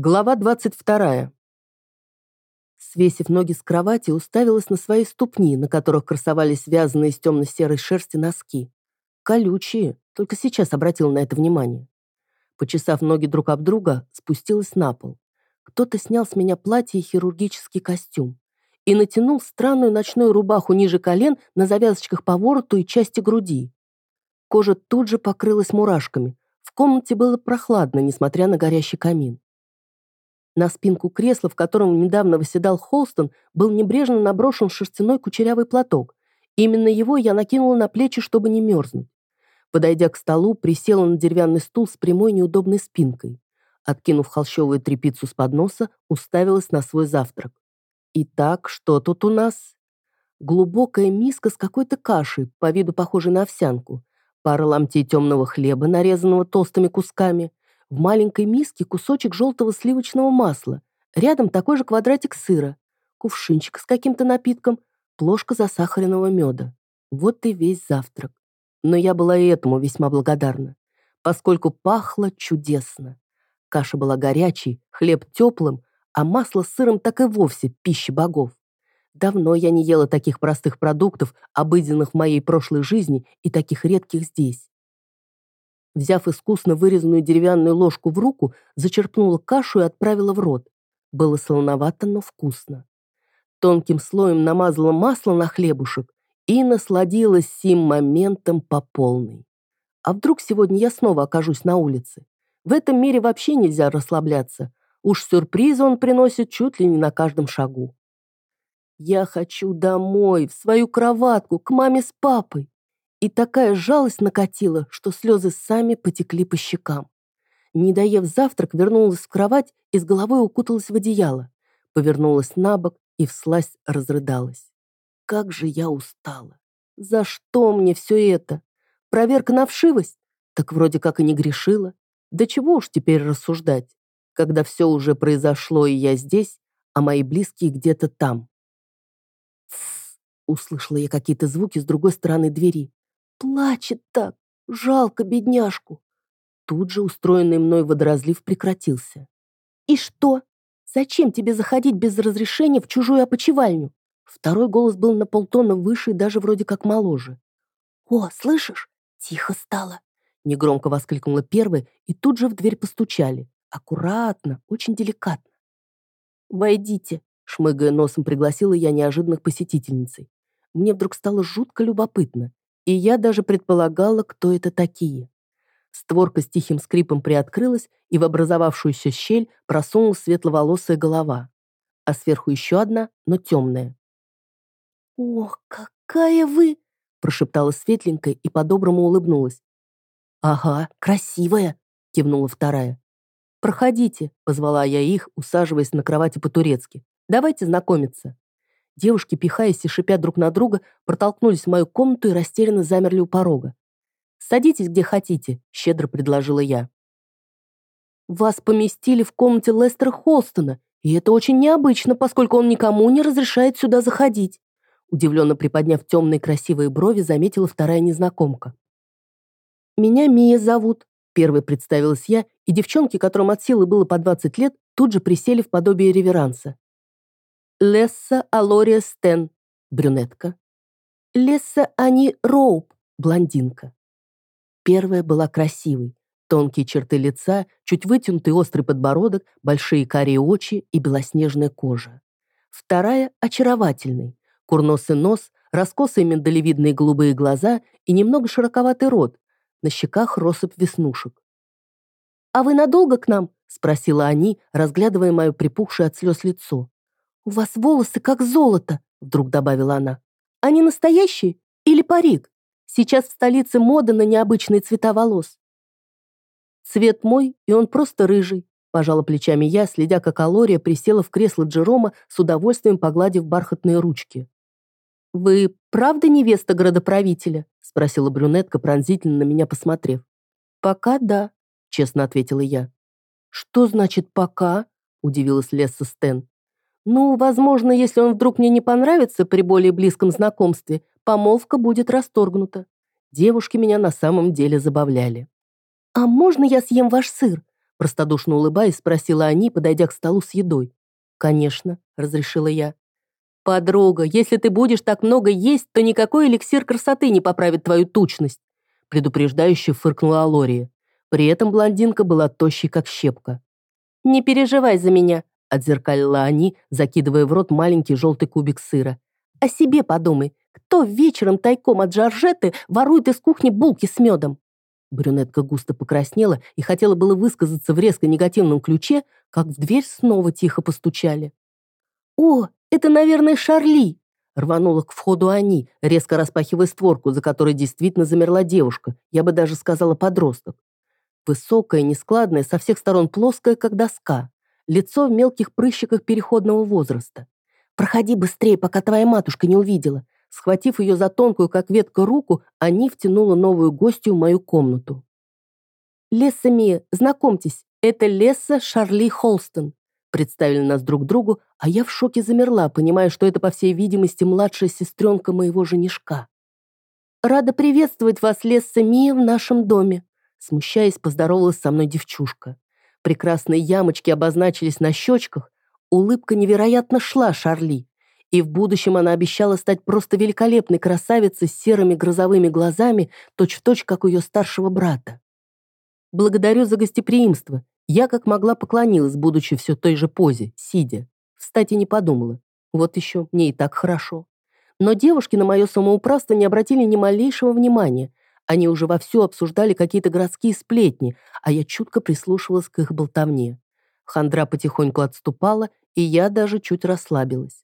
Глава 22. Свесив ноги с кровати, уставилась на свои ступни, на которых красовались связанные из темно-серой шерсти носки. Колючие, только сейчас обратила на это внимание. Почесав ноги друг об друга, спустилась на пол. Кто-то снял с меня платье и хирургический костюм и натянул странную ночную рубаху ниже колен на завязочках по вороту и части груди. Кожа тут же покрылась мурашками. В комнате было прохладно, несмотря на горящий камин. На спинку кресла, в котором недавно восседал Холстон, был небрежно наброшен шерстяной кучерявый платок. Именно его я накинула на плечи, чтобы не мерзнуть. Подойдя к столу, присела на деревянный стул с прямой неудобной спинкой. Откинув холщовую тряпицу с подноса, уставилась на свой завтрак. Итак, что тут у нас? Глубокая миска с какой-то кашей, по виду похожей на овсянку. Пара ломтей темного хлеба, нарезанного толстыми кусками, в маленькой миске кусочек желтого сливочного масла, рядом такой же квадратик сыра, кувшинчик с каким-то напитком, плошка засахаренного меда. Вот и весь завтрак. Но я была и этому весьма благодарна, поскольку пахло чудесно. Каша была горячей, хлеб теплым, а масло с сыром так и вовсе пища богов. Давно я не ела таких простых продуктов, обыденных в моей прошлой жизни и таких редких здесь. Взяв искусно вырезанную деревянную ложку в руку, зачерпнула кашу и отправила в рот. Было солоновато, но вкусно. Тонким слоем намазала масло на хлебушек и насладилась сим моментом по полной. А вдруг сегодня я снова окажусь на улице? В этом мире вообще нельзя расслабляться. Уж сюрпризы он приносит чуть ли не на каждом шагу. Я хочу домой, в свою кроватку, к маме с папой. И такая жалость накатила, что слезы сами потекли по щекам. Не доев завтрак, вернулась в кровать и с головой укуталась в одеяло. Повернулась на бок и вслась разрыдалась. Как же я устала. За что мне все это? Проверка на вшивость? Так вроде как и не грешила. Да чего уж теперь рассуждать, когда все уже произошло, и я здесь, а мои близкие где-то там. Тссс, услышала я какие-то звуки с другой стороны двери. Плачет так, жалко бедняжку. Тут же устроенный мной водоразлив прекратился. И что? Зачем тебе заходить без разрешения в чужую опочивальню? Второй голос был на полтона выше и даже вроде как моложе. «О, слышишь? Тихо стало!» Негромко воскликнула первая, и тут же в дверь постучали. Аккуратно, очень деликатно. «Войдите», — шмыгая носом пригласила я неожиданных посетительницей. Мне вдруг стало жутко любопытно и я даже предполагала, кто это такие. Створка с тихим скрипом приоткрылась, и в образовавшуюся щель просунулась светловолосая голова, а сверху еще одна, но темная. «Ох, какая вы!» — прошептала светленькая и по-доброму улыбнулась. «Ага, красивая!» — кивнула вторая. «Проходите», — позвала я их, усаживаясь на кровати по-турецки. «Давайте знакомиться». Девушки, пихаясь и шипя друг на друга, протолкнулись в мою комнату и растерянно замерли у порога. «Садитесь, где хотите», — щедро предложила я. «Вас поместили в комнате Лестера Холстона, и это очень необычно, поскольку он никому не разрешает сюда заходить», удивленно приподняв темные красивые брови, заметила вторая незнакомка. «Меня Мия зовут», — первой представилась я, и девчонки, которым от силы было по 20 лет, тут же присели в подобие реверанса. Лесса Алория Стен, брюнетка. Лесса Ани Роуп, блондинка. Первая была красивой. Тонкие черты лица, чуть вытянутый острый подбородок, большие карие очи и белоснежная кожа. Вторая — очаровательный. Курносый нос, раскосые миндалевидные голубые глаза и немного широковатый рот. На щеках россыпь веснушек. «А вы надолго к нам?» — спросила они, разглядывая мое припухшее от слез лицо. «У вас волосы как золото», — вдруг добавила она. «Они настоящие или парик? Сейчас в столице мода на необычные цвета волос». «Цвет мой, и он просто рыжий», — пожала плечами я, следя, как Алория присела в кресло Джерома с удовольствием погладив бархатные ручки. «Вы правда невеста градоправителя?» — спросила брюнетка, пронзительно на меня посмотрев. «Пока да», — честно ответила я. «Что значит «пока»?» — удивилась Лесса Стэн. Ну, возможно, если он вдруг мне не понравится при более близком знакомстве, помолвка будет расторгнута. Девушки меня на самом деле забавляли. «А можно я съем ваш сыр?» Простодушно улыбаясь, спросила они, подойдя к столу с едой. «Конечно», — разрешила я. «Подруга, если ты будешь так много есть, то никакой эликсир красоты не поправит твою тучность», предупреждающе фыркнула Алория. При этом блондинка была тощей, как щепка. «Не переживай за меня», — отзеркалила они, закидывая в рот маленький желтый кубик сыра. «О себе подумай. Кто вечером тайком от Джорджеты ворует из кухни булки с медом?» Брюнетка густо покраснела и хотела было высказаться в резко негативном ключе, как в дверь снова тихо постучали. «О, это, наверное, Шарли!» Рванула к входу они, резко распахивая створку, за которой действительно замерла девушка, я бы даже сказала подросток. Высокая, нескладная, со всех сторон плоская, как доска. Лицо в мелких прыщиках переходного возраста. «Проходи быстрее, пока твоя матушка не увидела. Схватив ее за тонкую, как ветка, руку, они втянула новую гостью в мою комнату. «Лесса Мия, знакомьтесь, это Лесса Шарли Холстон», представили нас друг другу, а я в шоке замерла, понимая, что это, по всей видимости, младшая сестренка моего женишка. «Рада приветствовать вас, Лесса Мия, в нашем доме», смущаясь, поздоровалась со мной девчушка. Прекрасные ямочки обозначились на щечках, улыбка невероятно шла Шарли и в будущем она обещала стать просто великолепной красавицей с серыми грозовыми глазами, точь-в-точь, точь, как у ее старшего брата. Благодарю за гостеприимство. Я как могла поклонилась, будучи все той же позе, сидя. Встать и не подумала. Вот еще, мне и так хорошо. Но девушки на мое самоуправство не обратили ни малейшего внимания. Они уже вовсю обсуждали какие-то городские сплетни, а я чутко прислушивалась к их болтовне. Хандра потихоньку отступала, и я даже чуть расслабилась.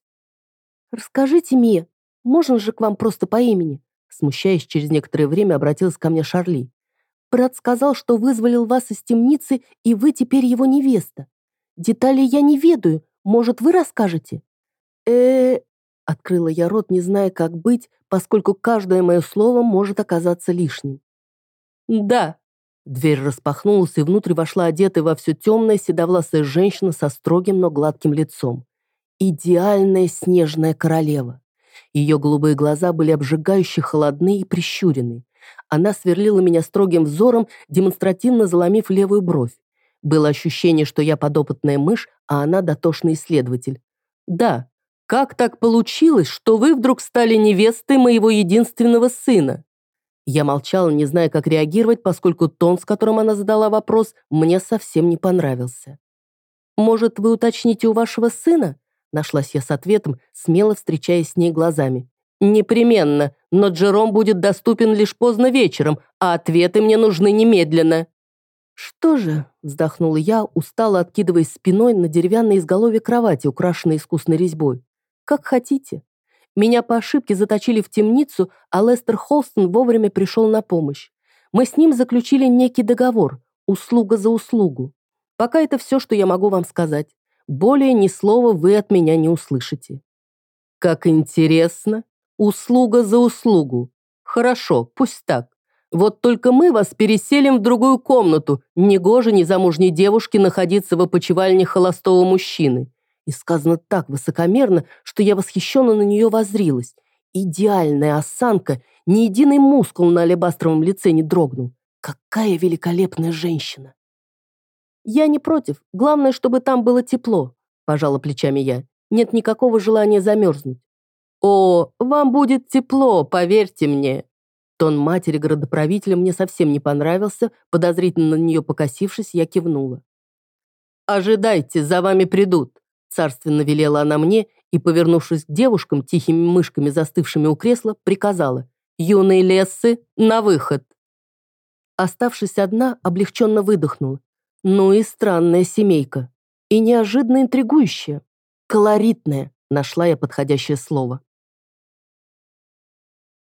«Расскажите, Мия, можно же к вам просто по имени?» Смущаясь, через некоторое время обратилась ко мне Шарли. «Брат сказал, что вызволил вас из темницы, и вы теперь его невеста. Деталей я не ведаю. Может, вы расскажете?» э Открыла я рот, не зная, как быть, поскольку каждое мое слово может оказаться лишним. «Да». Дверь распахнулась, и внутрь вошла одетая во все темное седовласая женщина со строгим, но гладким лицом идеальная снежная королева. Ее голубые глаза были обжигающе холодны и прищурены. Она сверлила меня строгим взором, демонстративно заломив левую бровь. Было ощущение, что я подопытная мышь, а она дотошный исследователь. «Да, как так получилось, что вы вдруг стали невестой моего единственного сына?» Я молчала, не зная, как реагировать, поскольку тон, с которым она задала вопрос, мне совсем не понравился. «Может, вы уточните у вашего сына?» Нашлась я с ответом, смело встречаясь с ней глазами. «Непременно, но Джером будет доступен лишь поздно вечером, а ответы мне нужны немедленно». «Что же?» – вздохнула я, устало откидываясь спиной на деревянной изголовье кровати, украшенной искусной резьбой. «Как хотите». Меня по ошибке заточили в темницу, а Лестер Холстон вовремя пришел на помощь. Мы с ним заключили некий договор, услуга за услугу. Пока это все, что я могу вам сказать. Более ни слова вы от меня не услышите. Как интересно. Услуга за услугу. Хорошо, пусть так. Вот только мы вас переселим в другую комнату. Негоже незамужней девушке находиться в опочивальне холостого мужчины. И сказано так высокомерно, что я восхищенно на нее возрилась. Идеальная осанка, ни единый мускул на алебастровом лице не дрогнул. Какая великолепная женщина! «Я не против. Главное, чтобы там было тепло», – пожала плечами я. «Нет никакого желания замерзнуть». «О, вам будет тепло, поверьте мне». Тон матери городоправителя мне совсем не понравился, подозрительно на нее покосившись, я кивнула. «Ожидайте, за вами придут», – царственно велела она мне и, повернувшись к девушкам, тихими мышками, застывшими у кресла, приказала «Юные лессы, на выход!» Оставшись одна, облегченно выдохнула. Ну и странная семейка. И неожиданно интригующая. Колоритная, нашла я подходящее слово.